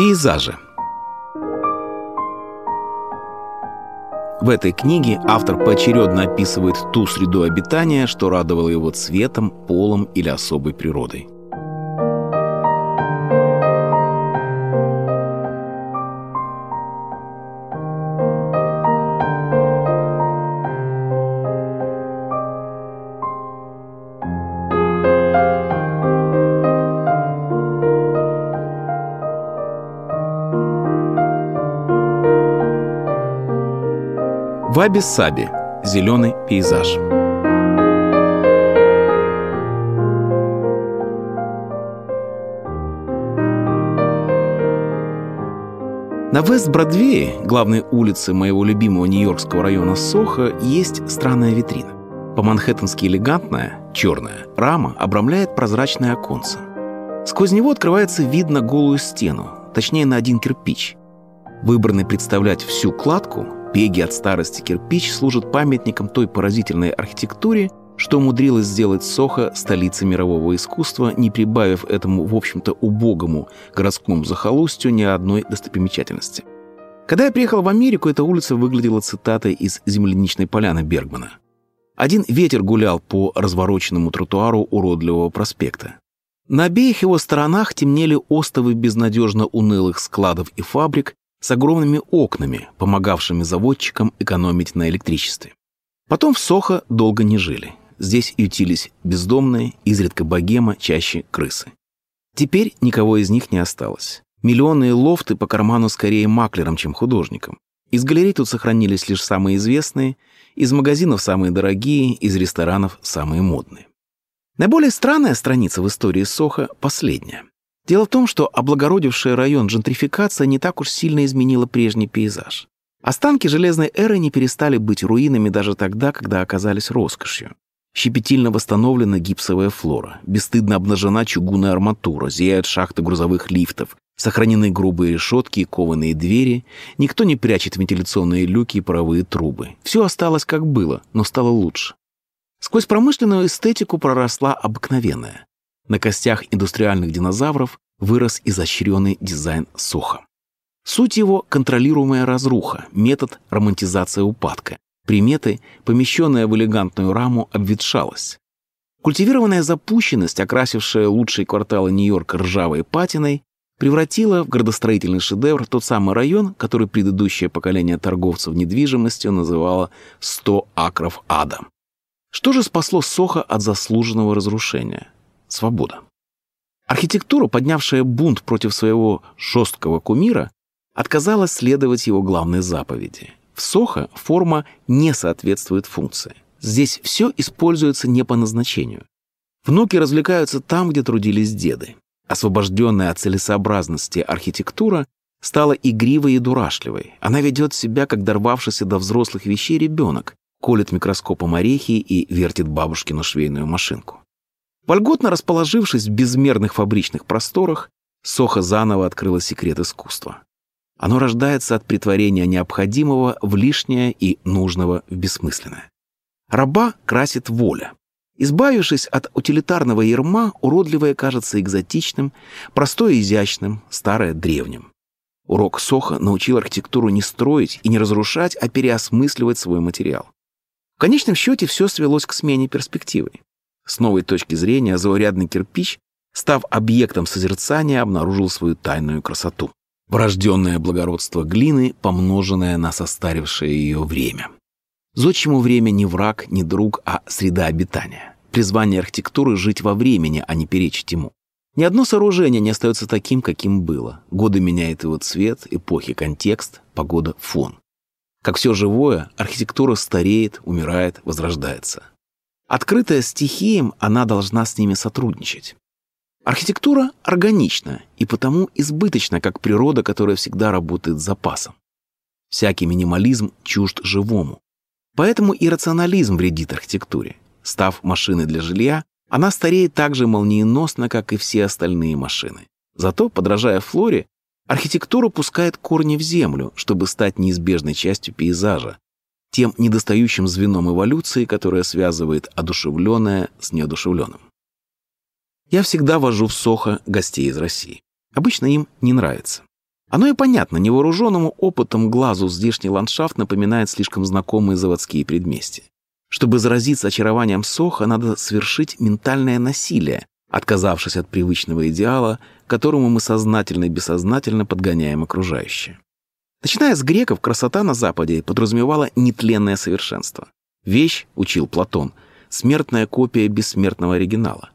Пейзажи. В этой книге автор поочередно описывает ту среду обитания, что радовало его цветом, полом или особой природой. Ваби-саби. Зеленый пейзаж. На Вест-Бродвее, главной улице моего любимого нью-йоркского района Сохо, есть странная витрина. По-манхэттенски элегантная, черная, рама обрамляет прозрачное оконце. Сквозь него открывается вид на голую стену, точнее на один кирпич. Выбранный представлять всю кладку, Пеги от старости кирпич служит памятником той поразительной архитектуре, что умудрилась сделать Сохо столицей мирового искусства, не прибавив этому, в общем-то, убогому городскому захолустью ни одной достопримечательности. Когда я приехал в Америку, эта улица выглядела цитатой из «Земляничной поляны» Бергмана. Один ветер гулял по развороченному тротуару уродливого проспекта. На обеих его сторонах темнели остовы безнадежно унылых складов и фабрик, с огромными окнами, помогавшими заводчикам экономить на электричестве. Потом в Сохо долго не жили. Здесь ютились бездомные, изредка богема, чаще крысы. Теперь никого из них не осталось. Миллионные лофты по карману скорее маклерам, чем художникам. Из галерей тут сохранились лишь самые известные, из магазинов самые дорогие, из ресторанов самые модные. Наиболее странная страница в истории Соха – последняя. Дело в том, что облагородившая район джентрификация не так уж сильно изменила прежний пейзаж. Останки железной эры не перестали быть руинами даже тогда, когда оказались роскошью. Щепетильно восстановлена гипсовая флора, бесстыдно обнажена чугунная арматура, зияют шахты грузовых лифтов, сохранены грубые решетки и кованые двери, никто не прячет вентиляционные люки и паровые трубы. Все осталось как было, но стало лучше. Сквозь промышленную эстетику проросла обыкновенная. На костях индустриальных динозавров вырос изощренный дизайн суха. Суть его – контролируемая разруха, метод романтизации упадка. Приметы, помещенная в элегантную раму, обветшалась. Культивированная запущенность, окрасившая лучшие кварталы Нью-Йорка ржавой патиной, превратила в градостроительный шедевр тот самый район, который предыдущее поколение торговцев недвижимостью называло «сто акров ада». Что же спасло Сохо от заслуженного разрушения? Свобода. Архитектура, поднявшая бунт против своего жесткого кумира, отказалась следовать его главной заповеди. В Сохо форма не соответствует функции. Здесь все используется не по назначению. Внуки развлекаются там, где трудились деды. Освобожденная от целесообразности архитектура стала игривой и дурашливой. Она ведет себя, как дорвавшийся до взрослых вещей ребенок, колет микроскопом орехи и вертит бабушкину швейную машинку. Вольготно расположившись в безмерных фабричных просторах, Соха заново открыла секрет искусства. Оно рождается от притворения необходимого в лишнее и нужного в бессмысленное. Раба красит воля. Избавившись от утилитарного ерма, уродливое кажется экзотичным, простое изящным, старое древним. Урок Соха научил архитектуру не строить и не разрушать, а переосмысливать свой материал. В конечном счете все свелось к смене перспективы. С новой точки зрения заурядный кирпич, став объектом созерцания, обнаружил свою тайную красоту. Врожденное благородство глины, помноженное на состарившее ее время. Зодчему время не враг, не друг, а среда обитания. Призвание архитектуры — жить во времени, а не перечить ему. Ни одно сооружение не остается таким, каким было. Годы меняют его цвет, эпохи — контекст, погода — фон. Как все живое, архитектура стареет, умирает, возрождается. Открытая стихиям, она должна с ними сотрудничать. Архитектура органична и потому избыточна, как природа, которая всегда работает с запасом. Всякий минимализм чужд живому. Поэтому и рационализм вредит архитектуре. Став машиной для жилья, она стареет так же молниеносно, как и все остальные машины. Зато, подражая флоре, архитектура пускает корни в землю, чтобы стать неизбежной частью пейзажа, тем недостающим звеном эволюции, которое связывает одушевленное с неодушевленным. Я всегда вожу в Сохо гостей из России. Обычно им не нравится. Оно и понятно, невооруженному опытом глазу здешний ландшафт напоминает слишком знакомые заводские предместья. Чтобы заразиться очарованием Соха, надо совершить ментальное насилие, отказавшись от привычного идеала, которому мы сознательно и бессознательно подгоняем окружающее. Начиная с греков, красота на Западе подразумевала нетленное совершенство. Вещь, учил Платон, смертная копия бессмертного оригинала.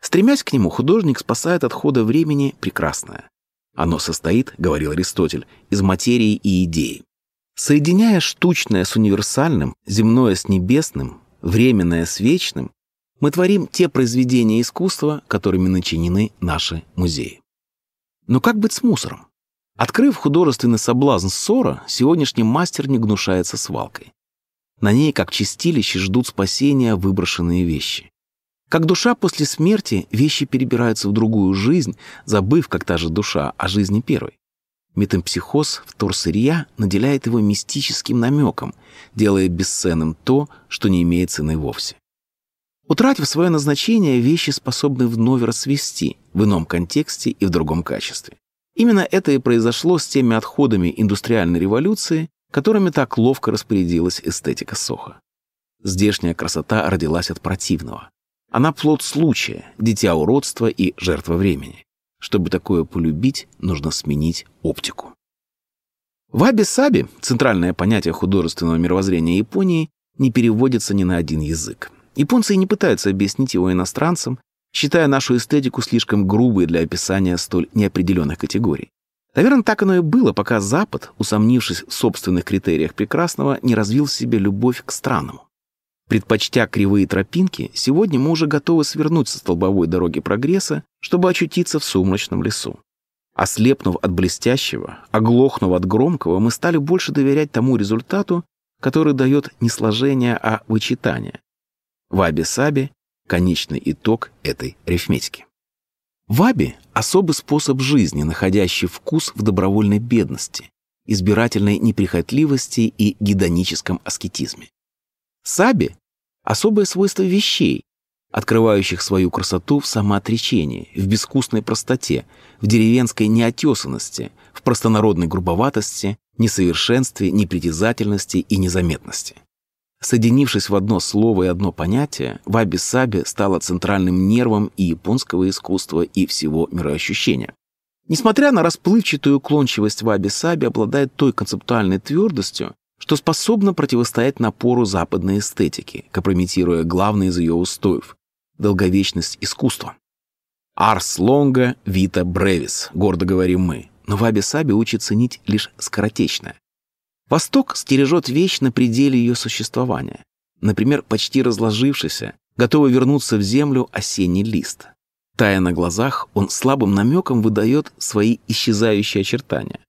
Стремясь к нему, художник спасает от хода времени прекрасное. Оно состоит, говорил Аристотель, из материи и идеи. Соединяя штучное с универсальным, земное с небесным, временное с вечным, мы творим те произведения искусства, которыми начинены наши музеи. Но как быть с мусором? Открыв художественный соблазн ссора, сегодняшний мастер не гнушается свалкой. На ней, как чистилище, ждут спасения выброшенные вещи. Как душа после смерти, вещи перебираются в другую жизнь, забыв, как та же душа, о жизни первой. Метампсихоз вторсырья наделяет его мистическим намеком, делая бесценным то, что не имеет цены вовсе. Утратив свое назначение, вещи способны вновь расцвести в ином контексте и в другом качестве. Именно это и произошло с теми отходами индустриальной революции, которыми так ловко распорядилась эстетика Соха. Здешняя красота родилась от противного. Она плод случая, дитя уродства и жертва времени. Чтобы такое полюбить, нужно сменить оптику. Ваби-саби, центральное понятие художественного мировоззрения Японии, не переводится ни на один язык. Японцы и не пытаются объяснить его иностранцам, считая нашу эстетику слишком грубой для описания столь неопределенных категорий. Наверное, так оно и было, пока Запад, усомнившись в собственных критериях прекрасного, не развил в себе любовь к странному. Предпочтя кривые тропинки, сегодня мы уже готовы свернуть со столбовой дороги прогресса, чтобы очутиться в сумрачном лесу. Ослепнув от блестящего, оглохнув от громкого, мы стали больше доверять тому результату, который дает не сложение, а вычитание. Ваби-саби — конечный итог этой арифметики. Ваби — особый способ жизни, находящий вкус в добровольной бедности, избирательной неприхотливости и гедоническом аскетизме. Саби — особое свойство вещей, открывающих свою красоту в самоотречении, в безвкусной простоте, в деревенской неотесанности, в простонародной грубоватости, несовершенстве, непритязательности и незаметности. Соединившись в одно слово и одно понятие, ваби-саби стало центральным нервом и японского искусства, и всего мироощущения. Несмотря на расплывчатую уклончивость ваби-саби, обладает той концептуальной твердостью, что способно противостоять напору западной эстетики, компрометируя главный из ее устоев – долговечность искусства. «Арс лонга вита бревис», – гордо говорим мы, но ваби-саби учит ценить лишь скоротечное. Восток стережет вещь на пределе ее существования. Например, почти разложившийся, готовый вернуться в землю осенний лист. Тая на глазах, он слабым намеком выдает свои исчезающие очертания.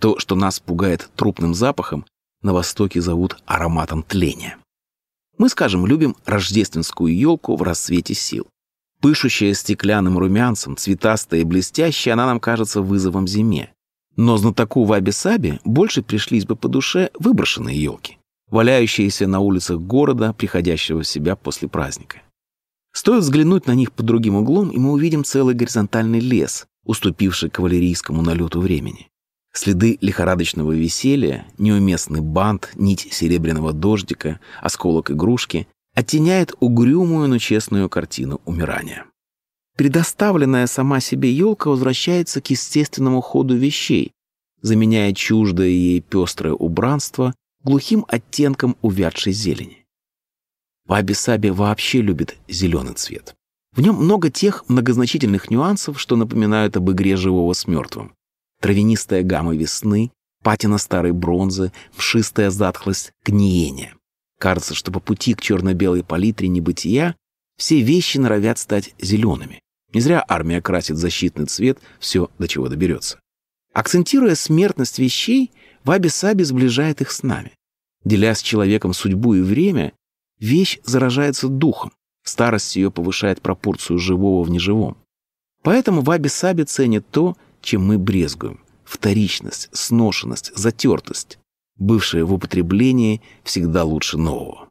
То, что нас пугает трупным запахом, на Востоке зовут ароматом тления. Мы, скажем, любим рождественскую елку в рассвете сил. Пышущая стеклянным румянцем, цветастая и блестящая, она нам кажется вызовом зиме. Но знатоку ваби-саби больше пришлись бы по душе выброшенные елки, валяющиеся на улицах города, приходящего в себя после праздника. Стоит взглянуть на них под другим углом, и мы увидим целый горизонтальный лес, уступивший кавалерийскому налету времени. Следы лихорадочного веселья, неуместный бант, нить серебряного дождика, осколок игрушки оттеняет угрюмую, но честную картину умирания. Предоставленная сама себе елка возвращается к естественному ходу вещей, заменяя чуждое ей пестрое убранство глухим оттенком увядшей зелени. Ваби-саби вообще любит зеленый цвет. В нем много тех многозначительных нюансов, что напоминают об игре живого с мертвым травянистая гамма весны, патина старой бронзы, мшистая затхлость гниения. Кажется, что по пути к черно-белой палитре небытия все вещи норовят стать зелеными. Не зря армия красит защитный цвет все, до чего доберется. Акцентируя смертность вещей, Ваби-Саби сближает их с нами. Деля с человеком судьбу и время, вещь заражается духом, старость ее повышает пропорцию живого в неживом. Поэтому Ваби-Саби ценит то, чем мы брезгуем. Вторичность, сношенность, затертость. Бывшее в употреблении всегда лучше нового.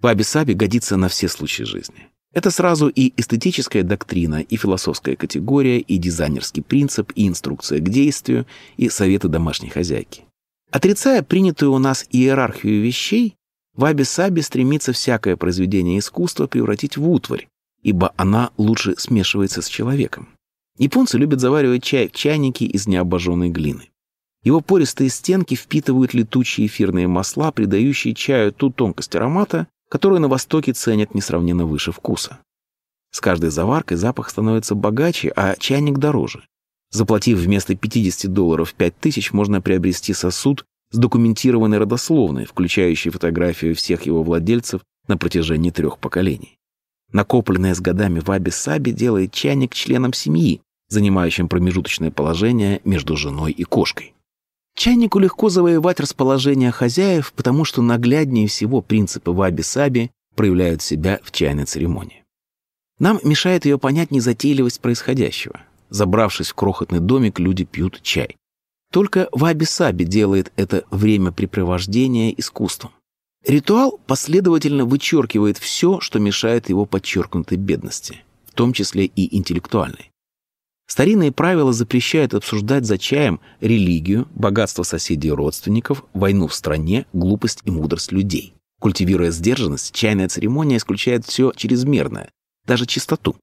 Ваби-саби годится на все случаи жизни. Это сразу и эстетическая доктрина, и философская категория, и дизайнерский принцип, и инструкция к действию, и советы домашней хозяйки. Отрицая принятую у нас иерархию вещей, Ваби-саби стремится всякое произведение искусства превратить в утварь, ибо она лучше смешивается с человеком. Японцы любят заваривать чай в чайнике из необожженной глины. Его пористые стенки впитывают летучие эфирные масла, придающие чаю ту тонкость аромата, которую на Востоке ценят несравненно выше вкуса. С каждой заваркой запах становится богаче, а чайник дороже. Заплатив вместо 50 долларов 5000, можно приобрести сосуд с документированной родословной, включающей фотографию всех его владельцев на протяжении трех поколений. Накопленное с годами ваби-саби делает чайник членом семьи, занимающим промежуточное положение между женой и кошкой. Чайнику легко завоевать расположение хозяев, потому что нагляднее всего принципы ваби-саби проявляют себя в чайной церемонии. Нам мешает ее понять незатейливость происходящего. Забравшись в крохотный домик, люди пьют чай. Только ваби-саби делает это времяпрепровождение искусством. Ритуал последовательно вычеркивает все, что мешает его подчеркнутой бедности, в том числе и интеллектуальной. Старинные правила запрещают обсуждать за чаем религию, богатство соседей и родственников, войну в стране, глупость и мудрость людей. Культивируя сдержанность, чайная церемония исключает все чрезмерное, даже чистоту.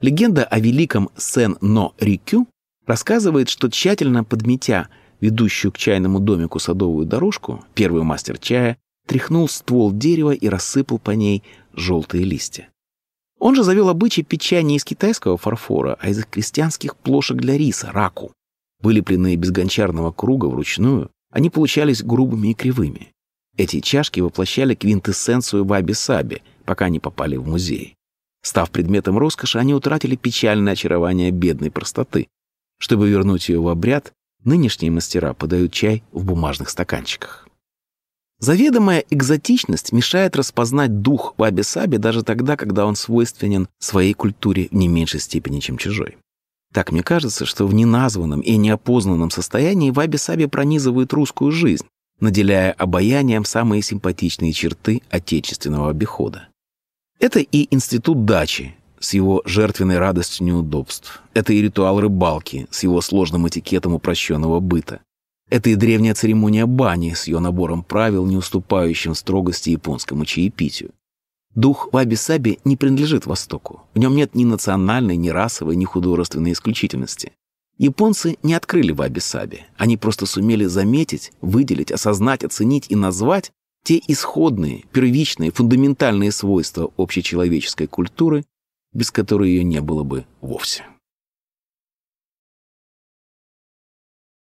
Легенда о великом Сен-Но-Рикю рассказывает, что тщательно подметя ведущую к чайному домику садовую дорожку, первый мастер чая тряхнул ствол дерева и рассыпал по ней желтые листья. Он же завел обычай чай не из китайского фарфора, а из крестьянских плошек для риса, раку. Вылепленные без гончарного круга вручную, они получались грубыми и кривыми. Эти чашки воплощали квинтэссенцию ваби-саби, пока не попали в музей. Став предметом роскоши, они утратили печальное очарование бедной простоты. Чтобы вернуть ее в обряд, нынешние мастера подают чай в бумажных стаканчиках. Заведомая экзотичность мешает распознать дух ваби-саби даже тогда, когда он свойственен своей культуре в не меньшей степени, чем чужой. Так мне кажется, что в неназванном и неопознанном состоянии ваби-саби пронизывает русскую жизнь, наделяя обаянием самые симпатичные черты отечественного обихода. Это и институт дачи с его жертвенной радостью неудобств. Это и ритуал рыбалки с его сложным этикетом упрощенного быта. Это и древняя церемония бани с ее набором правил, не уступающим строгости японскому чаепитию. Дух ваби-саби не принадлежит Востоку. В нем нет ни национальной, ни расовой, ни художественной исключительности. Японцы не открыли ваби-саби. Они просто сумели заметить, выделить, осознать, оценить и назвать те исходные, первичные, фундаментальные свойства общечеловеческой культуры, без которой ее не было бы вовсе.